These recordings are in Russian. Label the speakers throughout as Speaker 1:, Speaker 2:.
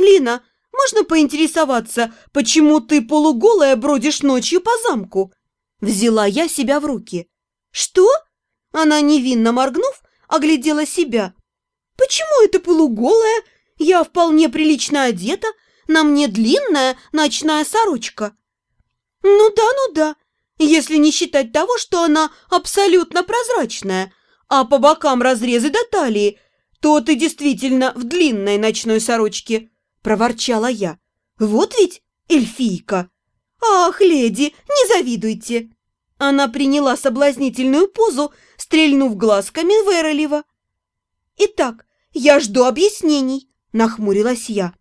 Speaker 1: Лина, можно поинтересоваться, почему ты полуголая бродишь ночью по замку?» Взяла я себя в руки. «Что?» Она, невинно моргнув, оглядела себя. «Почему это полуголая? Я вполне прилично одета, на мне длинная ночная сорочка». «Ну да, ну да, если не считать того, что она абсолютно прозрачная, а по бокам разрезы до талии, то ты действительно в длинной ночной сорочке», – проворчала я. «Вот ведь эльфийка!» «Ах, леди, не завидуйте!» Она приняла соблазнительную позу, стрельнув глазками Веролева. «Итак, я жду объяснений», – нахмурилась я.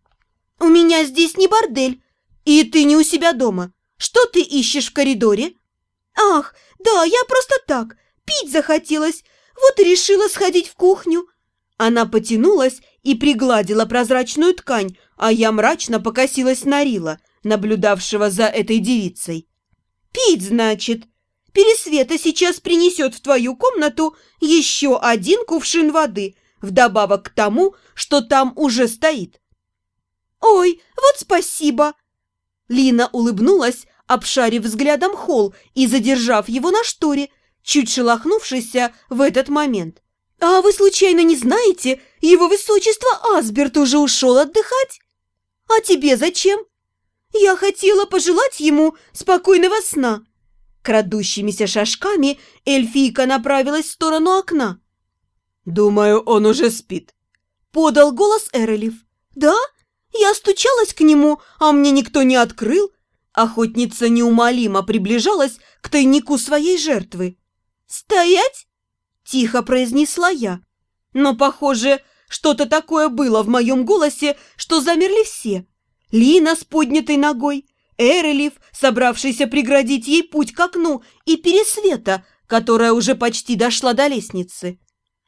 Speaker 1: «У меня здесь не бордель, и ты не у себя дома. Что ты ищешь в коридоре?» «Ах, да, я просто так, пить захотелось, вот и решила сходить в кухню». Она потянулась и пригладила прозрачную ткань, а я мрачно покосилась на Рила, наблюдавшего за этой девицей. «Пить, значит? Пересвета сейчас принесет в твою комнату еще один кувшин воды, вдобавок к тому, что там уже стоит». «Ой, вот спасибо!» Лина улыбнулась, обшарив взглядом холл и задержав его на шторе, чуть шелохнувшийся в этот момент. «А вы случайно не знаете, его высочество Асберт уже ушел отдыхать? А тебе зачем? Я хотела пожелать ему спокойного сна». Крадущимися шажками эльфийка направилась в сторону окна.
Speaker 2: «Думаю, он уже спит», —
Speaker 1: подал голос Эрелев. «Да? Я стучалась к нему, а мне никто не открыл, Охотница неумолимо приближалась к тайнику своей жертвы. «Стоять!» – тихо произнесла я. Но, похоже, что-то такое было в моем голосе, что замерли все. Лина с поднятой ногой, Эрелив, собравшийся преградить ей путь к окну, и Пересвета, которая уже почти дошла до лестницы.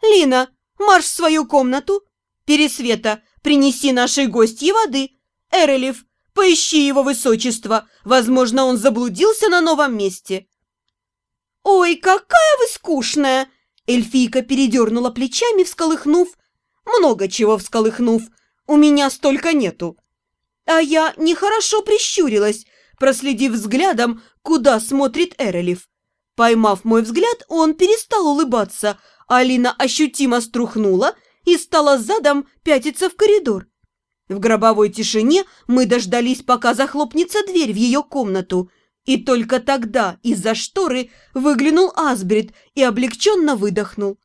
Speaker 1: «Лина, марш в свою комнату! Пересвета, принеси нашей гостье воды! Эрелив, Поищи его высочество. Возможно, он заблудился на новом месте». «Ой, какая вы скучная!» Эльфийка передернула плечами, всколыхнув. Много чего всколыхнув. У меня столько нету. А я нехорошо прищурилась, проследив взглядом, куда смотрит Эрелев. Поймав мой взгляд, он перестал улыбаться, Алина ощутимо струхнула и стала задом пятиться в коридор. В гробовой тишине мы дождались, пока захлопнется дверь в ее комнату, и только тогда из-за шторы выглянул Асбрид и облегченно выдохнул.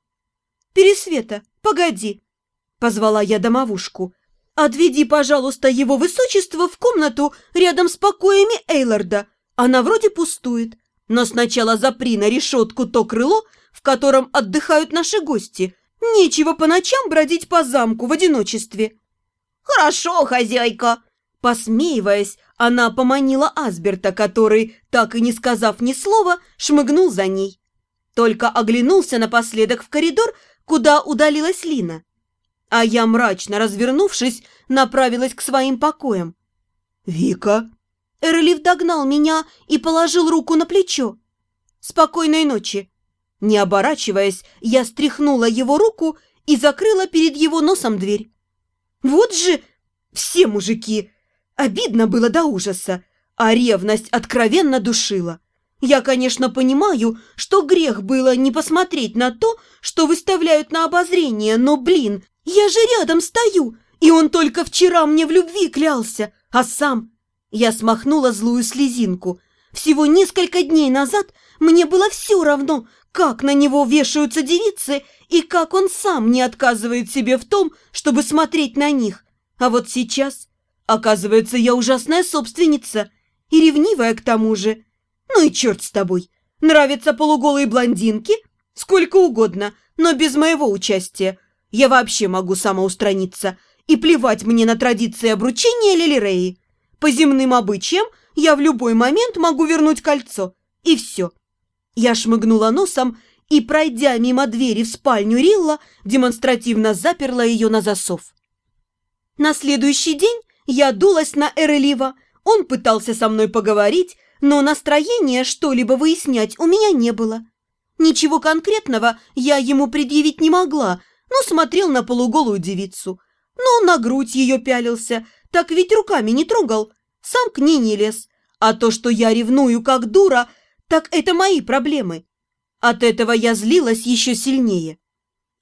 Speaker 1: «Пересвета, погоди!» – позвала я домовушку. «Отведи, пожалуйста, его высочество в комнату рядом с покоями Эйларда. Она вроде пустует. Но сначала запри на решетку то крыло, в котором отдыхают наши гости. Нечего по ночам бродить по замку в одиночестве».
Speaker 3: «Хорошо, хозяйка!»
Speaker 1: Посмеиваясь, она поманила Асберта, который, так и не сказав ни слова, шмыгнул за ней. Только оглянулся напоследок в коридор, куда удалилась Лина. А я, мрачно развернувшись, направилась к своим покоям.
Speaker 2: «Вика!»
Speaker 1: Эрлиф догнал меня и положил руку на плечо. «Спокойной ночи!» Не оборачиваясь, я стряхнула его руку и закрыла перед его носом дверь. Вот же все мужики! Обидно было до ужаса, а ревность откровенно душила. Я, конечно, понимаю, что грех было не посмотреть на то, что выставляют на обозрение, но, блин, я же рядом стою, и он только вчера мне в любви клялся, а сам... Я смахнула злую слезинку. Всего несколько дней назад мне было все равно, как на него вешаются девицы и как он сам не отказывает себе в том, чтобы смотреть на них. А вот сейчас, оказывается, я ужасная собственница и ревнивая к тому же. Ну и черт с тобой. Нравятся полуголые блондинки? Сколько угодно, но без моего участия. Я вообще могу самоустраниться. И плевать мне на традиции обручения Лилиреи. По земным обычаям я в любой момент могу вернуть кольцо. И все. Я шмыгнула носом и, пройдя мимо двери в спальню Рилла, демонстративно заперла ее на засов. На следующий день я дулась на Эрелива. Он пытался со мной поговорить, но настроения что-либо выяснять у меня не было. Ничего конкретного я ему предъявить не могла, но смотрел на полуголую девицу. Но на грудь ее пялился, так ведь руками не трогал, сам к ней не лез. А то, что я ревную как дура, так это мои проблемы. От этого я злилась еще сильнее.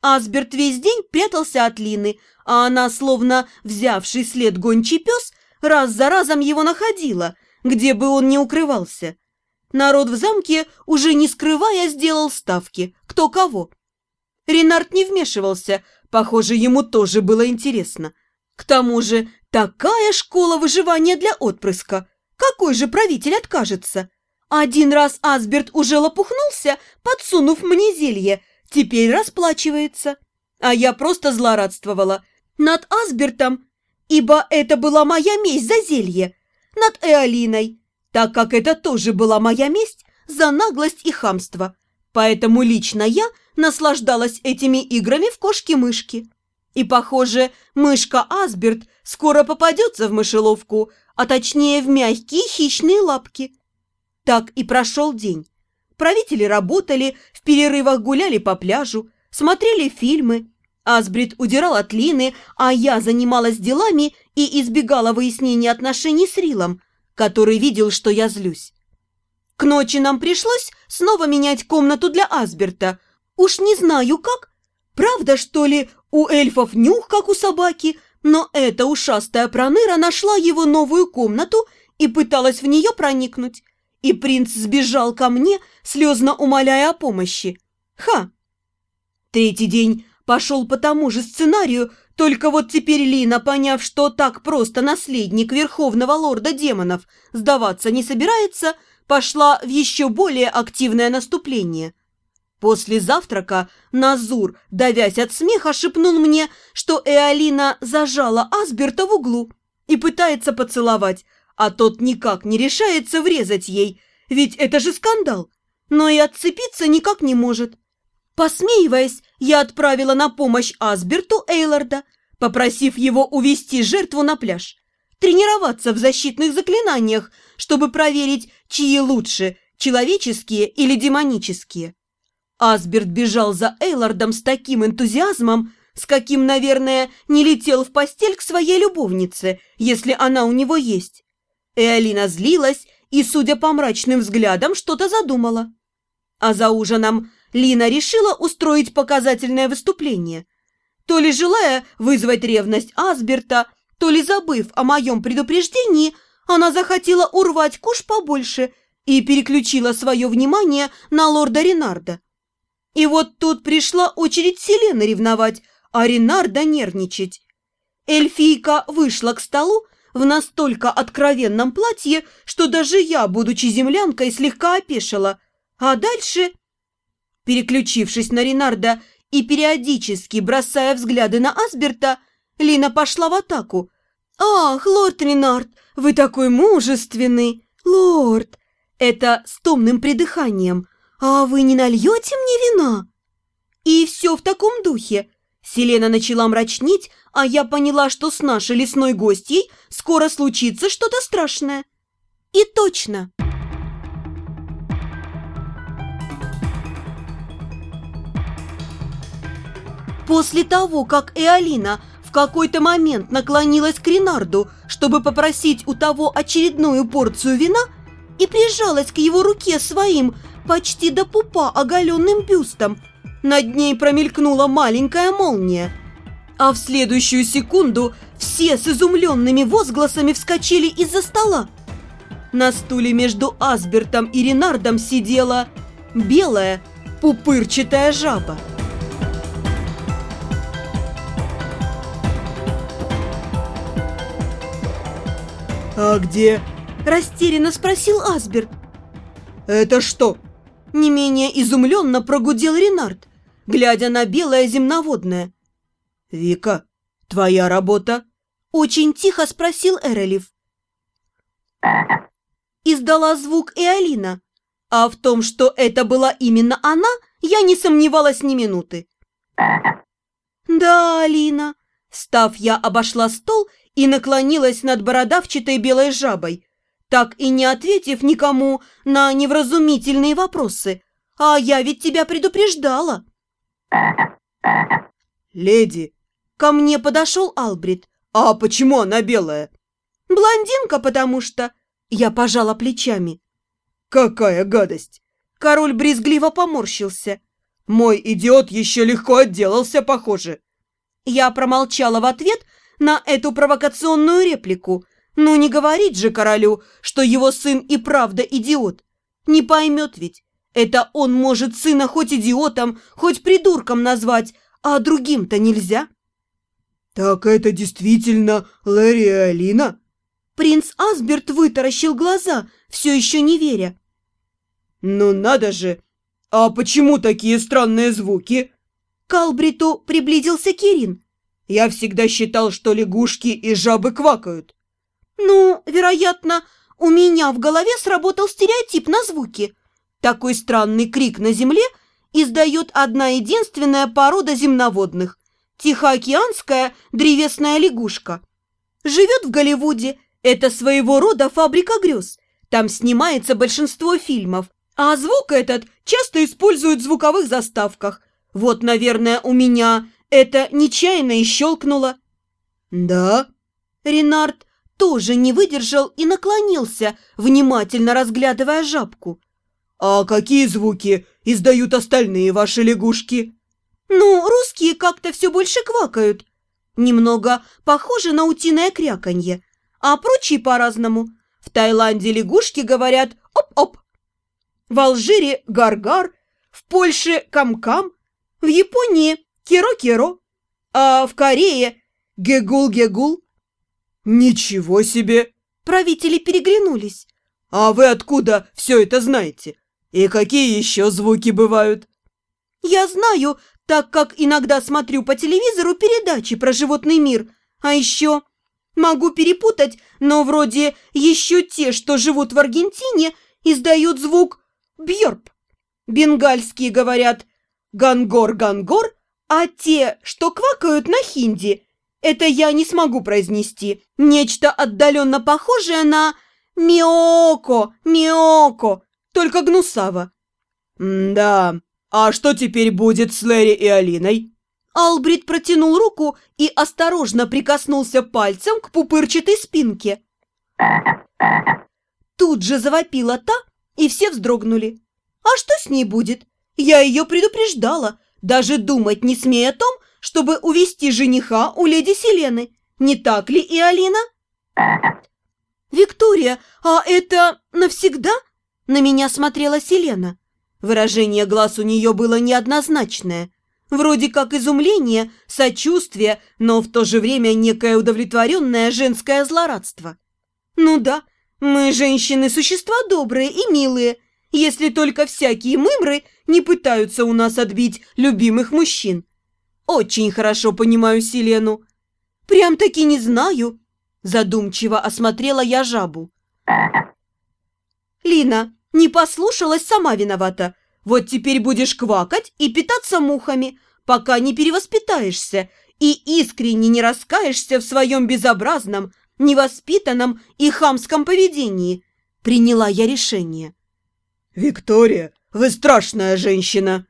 Speaker 1: Асберт весь день прятался от Лины, а она, словно взявший след гончий пес, раз за разом его находила, где бы он ни укрывался. Народ в замке, уже не скрывая, сделал ставки, кто кого. Ренард не вмешивался, похоже, ему тоже было интересно. К тому же, такая школа выживания для отпрыска. Какой же правитель откажется? Один раз Асберт уже лопухнулся, подсунув мне зелье, теперь расплачивается. А я просто злорадствовала над Асбертом, ибо это была моя месть за зелье, над Эолиной, так как это тоже была моя месть за наглость и хамство. Поэтому лично я наслаждалась этими играми в кошки-мышки. И, похоже, мышка Асберт скоро попадется в мышеловку, а точнее в мягкие хищные лапки. Так и прошел день. Правители работали, в перерывах гуляли по пляжу, смотрели фильмы. Асбрид удирал от Лины, а я занималась делами и избегала выяснения отношений с Рилом, который видел, что я злюсь. К ночи нам пришлось снова менять комнату для Асберта. Уж не знаю как. Правда, что ли, у эльфов нюх, как у собаки, но эта ушастая проныра нашла его новую комнату и пыталась в нее проникнуть и принц сбежал ко мне, слезно умоляя о помощи. Ха! Третий день пошел по тому же сценарию, только вот теперь Лина, поняв, что так просто наследник верховного лорда демонов сдаваться не собирается, пошла в еще более активное наступление. После завтрака Назур, давясь от смеха, шепнул мне, что Эолина зажала Асберта в углу и пытается поцеловать, а тот никак не решается врезать ей, ведь это же скандал, но и отцепиться никак не может. Посмеиваясь, я отправила на помощь Асберту Эйларда, попросив его увести жертву на пляж, тренироваться в защитных заклинаниях, чтобы проверить, чьи лучше, человеческие или демонические. Асберт бежал за Эйлардом с таким энтузиазмом, с каким, наверное, не летел в постель к своей любовнице, если она у него есть. Эолина злилась и, судя по мрачным взглядам, что-то задумала. А за ужином Лина решила устроить показательное выступление. То ли желая вызвать ревность Асберта, то ли забыв о моем предупреждении, она захотела урвать куш побольше и переключила свое внимание на лорда Ренарда. И вот тут пришла очередь Селены ревновать, а Ренарда нервничать. Эльфийка вышла к столу в настолько откровенном платье, что даже я, будучи землянкой, слегка опешила. А дальше, переключившись на Ренарда и периодически бросая взгляды на Асберта, Лина пошла в атаку. «Ах, лорд Ренард, вы такой мужественный! Лорд!» Это с томным придыханием. «А вы не нальете мне вина?» И все в таком духе. Селена начала мрачнеть, а я поняла, что с нашей лесной гостьей скоро случится что-то страшное. И точно. После того, как Эолина в какой-то момент наклонилась к Ренарду, чтобы попросить у того очередную порцию вина, и прижалась к его руке своим почти до пупа оголенным бюстом, над ней промелькнула маленькая молния. А в следующую секунду все с изумленными возгласами вскочили из-за стола. На стуле между Асбертом и Ренардом сидела белая пупырчатая жаба.
Speaker 2: «А где?»
Speaker 1: – растерянно спросил Асберт.
Speaker 2: «Это что?»
Speaker 1: – не менее изумленно прогудел Ренард, глядя на белое земноводное.
Speaker 2: «Вика, твоя работа?»
Speaker 1: Очень тихо спросил Эрелев. Издала звук и Алина. А в том, что это была именно она, я не сомневалась ни минуты. «Да, Алина». Став, я обошла стол и наклонилась над бородавчатой белой жабой, так и не ответив никому на невразумительные вопросы. «А я ведь тебя предупреждала».
Speaker 2: «Леди!»
Speaker 1: Ко мне подошел Албрит,
Speaker 2: А почему она белая?
Speaker 1: Блондинка, потому что... Я пожала плечами.
Speaker 2: Какая гадость!
Speaker 1: Король брезгливо поморщился.
Speaker 2: Мой идиот еще легко отделался, похоже.
Speaker 1: Я промолчала в ответ на эту провокационную реплику. Ну не говорить же королю, что его сын и правда идиот. Не поймет ведь. Это он может сына хоть идиотом, хоть придурком назвать, а другим-то нельзя.
Speaker 2: Так это действительно Лэри и Алина?
Speaker 1: Принц Асберт вытаращил глаза, все еще не веря.
Speaker 2: Ну надо же! А почему такие странные звуки?
Speaker 1: К Албриту приблизился Кирин.
Speaker 2: Я всегда считал, что лягушки и жабы квакают.
Speaker 1: Ну, вероятно, у меня в голове сработал стереотип на звуки. Такой странный крик на земле издает одна единственная порода земноводных – тихоокеанская древесная лягушка. Живет в Голливуде, это своего рода фабрика грез. Там снимается большинство фильмов, а звук этот часто используют в звуковых заставках. Вот, наверное, у меня это нечаянно и щелкнуло.
Speaker 2: Да?
Speaker 1: Ренард тоже не выдержал и наклонился, внимательно разглядывая жабку.
Speaker 2: А какие звуки издают остальные ваши лягушки?
Speaker 1: Ну, русские как-то все больше квакают. Немного похоже на утиное кряканье, а прочие по-разному. В Таиланде лягушки говорят «оп-оп», в Алжире – гар-гар, в Польше – кам-кам, в Японии – керо-керо, а в Корее – гегул-гегул.
Speaker 2: Ничего себе!
Speaker 1: Правители переглянулись.
Speaker 2: А вы откуда все это знаете? И какие еще звуки бывают?
Speaker 1: Я знаю, так как иногда смотрю по телевизору передачи про животный мир. А еще могу перепутать, но вроде еще те, что живут в Аргентине, издают звук Бьерп. Бенгальские говорят «гангор-гангор», а те, что квакают на хинди, это я не смогу произнести. Нечто отдаленно похожее на «миоко, миоко», только гнусаво.
Speaker 2: «Да, а что теперь будет с Лэри и Алиной?»
Speaker 1: Албрит протянул руку и осторожно прикоснулся пальцем к пупырчатой спинке. Тут же завопила та, и все вздрогнули. А что с ней будет? Я ее предупреждала, даже думать не смея о том, чтобы увести жениха у леди Селены. Не так ли и Алина? «Виктория, а это навсегда?» На меня смотрела Селена. Выражение глаз у нее было неоднозначное. Вроде как изумление, сочувствие, но в то же время некое удовлетворенное женское злорадство. «Ну да, мы, женщины, существа добрые и милые, если только всякие мымры не пытаются у нас отбить любимых мужчин. Очень хорошо понимаю Селену. Прям-таки не знаю. Задумчиво осмотрела я жабу. Лина, не послушалась, сама виновата. Вот теперь будешь квакать и питаться мухами, пока не перевоспитаешься и искренне не раскаешься в своем безобразном, невоспитанном и хамском поведении. Приняла я решение.
Speaker 2: «Виктория, вы страшная женщина!»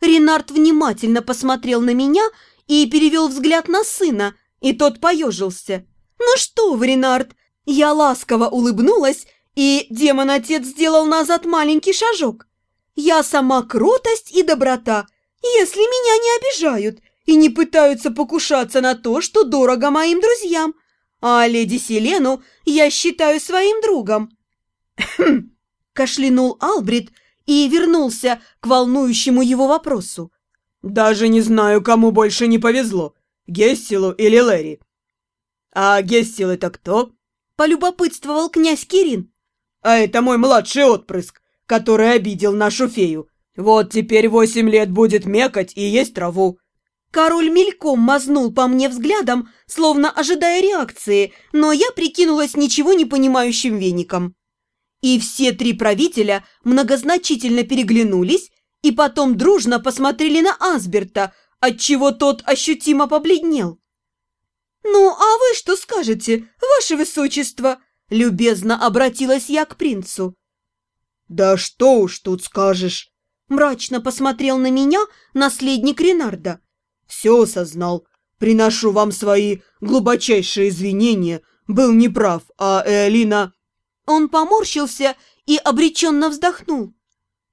Speaker 1: Ренард внимательно посмотрел на меня и перевел взгляд на сына, и тот поежился. «Ну что вы, Ренард!» Я ласково улыбнулась, и демон-отец сделал назад маленький шажок. «Я сама кротость и доброта, если меня не обижают и не пытаются покушаться на то, что дорого моим друзьям а леди Селену я считаю своим другом». Кашлянул Албрит и вернулся к волнующему его вопросу.
Speaker 2: «Даже не знаю, кому больше не повезло, Гессилу или Лэри». «А Гессил это кто?»
Speaker 1: – полюбопытствовал князь Кирин.
Speaker 2: «А это мой младший отпрыск, который обидел нашу фею. Вот теперь восемь лет будет мекать и есть траву.
Speaker 1: Король мельком мазнул по мне взглядом, словно ожидая реакции, но я прикинулась ничего не понимающим веником. И все три правителя многозначительно переглянулись и потом дружно посмотрели на Асберта, отчего тот ощутимо побледнел. «Ну, а вы что скажете, ваше высочество?» Любезно обратилась я к принцу.
Speaker 2: «Да что уж тут скажешь!» Мрачно
Speaker 1: посмотрел на меня наследник Ренарда.
Speaker 2: Все осознал. Приношу вам свои глубочайшие извинения. Был неправ, а Эолина...»
Speaker 1: Он поморщился и обреченно вздохнул.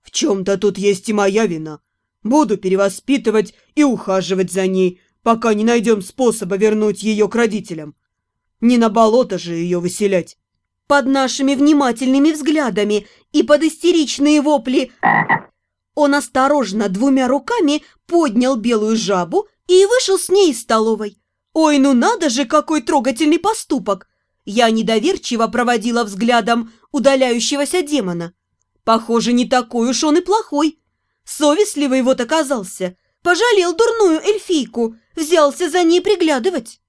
Speaker 2: «В чем-то тут есть и моя вина. Буду перевоспитывать и ухаживать за ней, пока не найдем способа вернуть ее к родителям. Не на болото же ее выселять».
Speaker 1: Под нашими внимательными взглядами и под истеричные вопли он осторожно двумя руками поднял белую жабу и вышел с ней из столовой. Ой, ну надо же, какой трогательный поступок! Я недоверчиво проводила взглядом удаляющегося демона. Похоже, не такой уж он и плохой. Совестливый вот оказался. Пожалел дурную эльфийку, взялся за ней приглядывать.